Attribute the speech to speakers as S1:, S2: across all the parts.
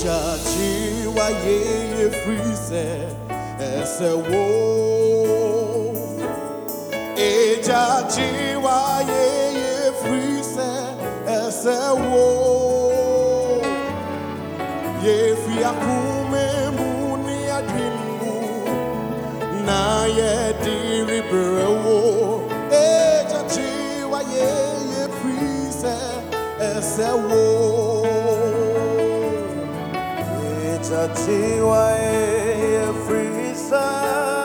S1: Ejajiwa yeye frise ese wo? Ejajiwa yeye frise ese wo? Yefi akume muni adwimu na ye diri brewo Ejajiwa yeye frise ese wo
S2: Yeye free sasa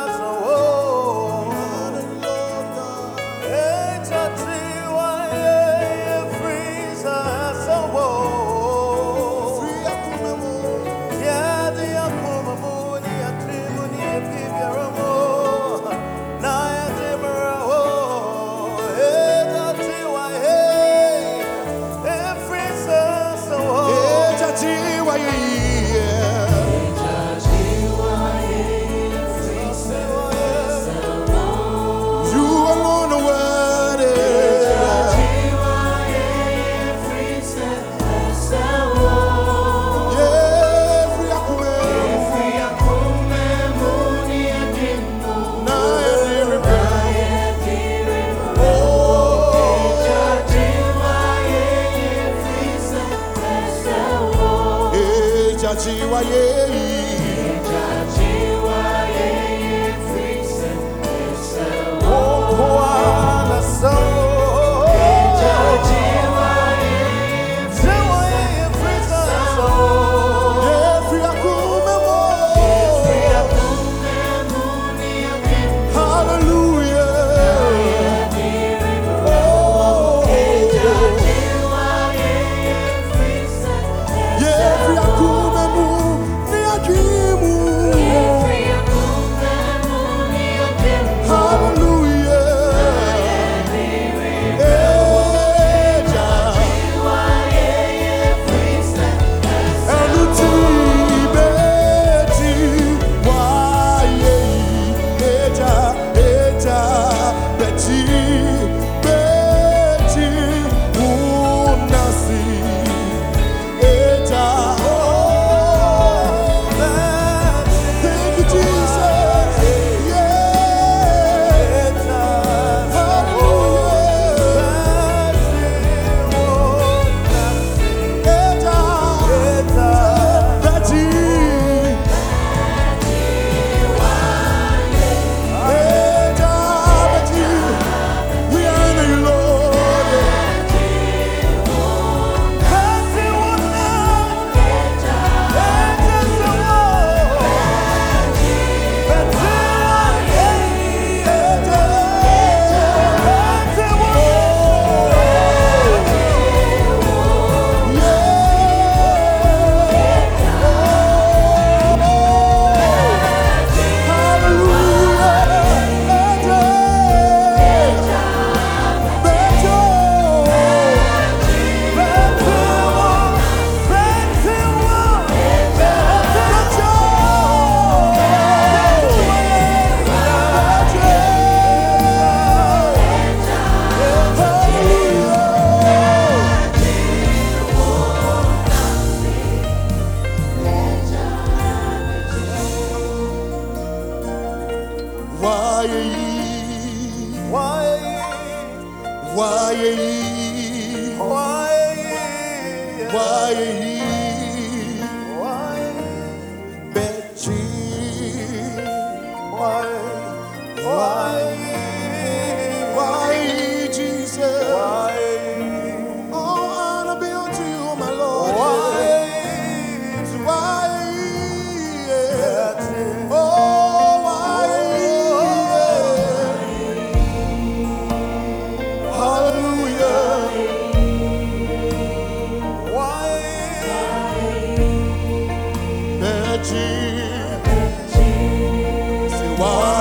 S2: Brasil, aiê, why why why one.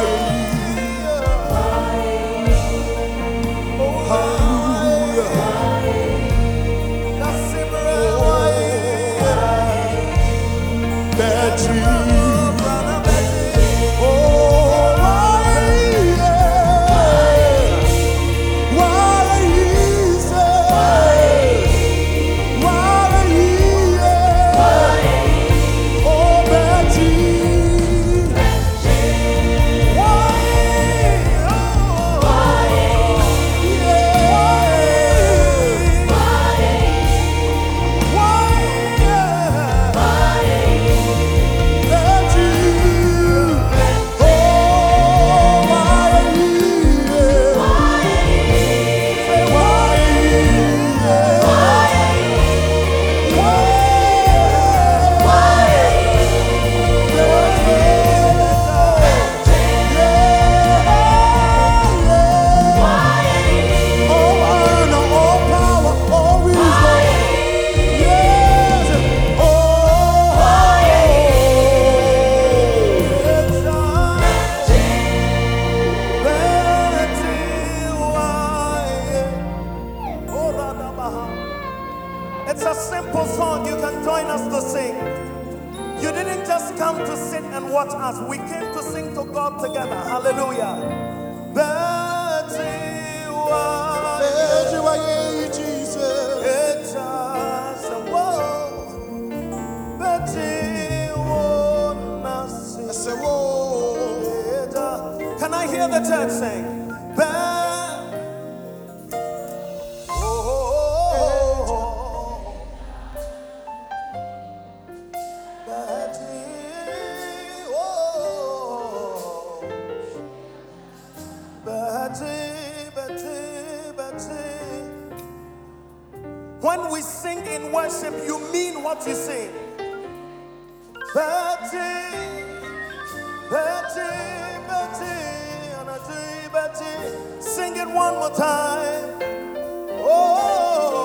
S2: Come to sit and watch us. We came to sing to God together. Hallelujah.
S1: Say.
S2: Can I hear the church sing? worship, you mean what you sing. Sing it one more time. Oh.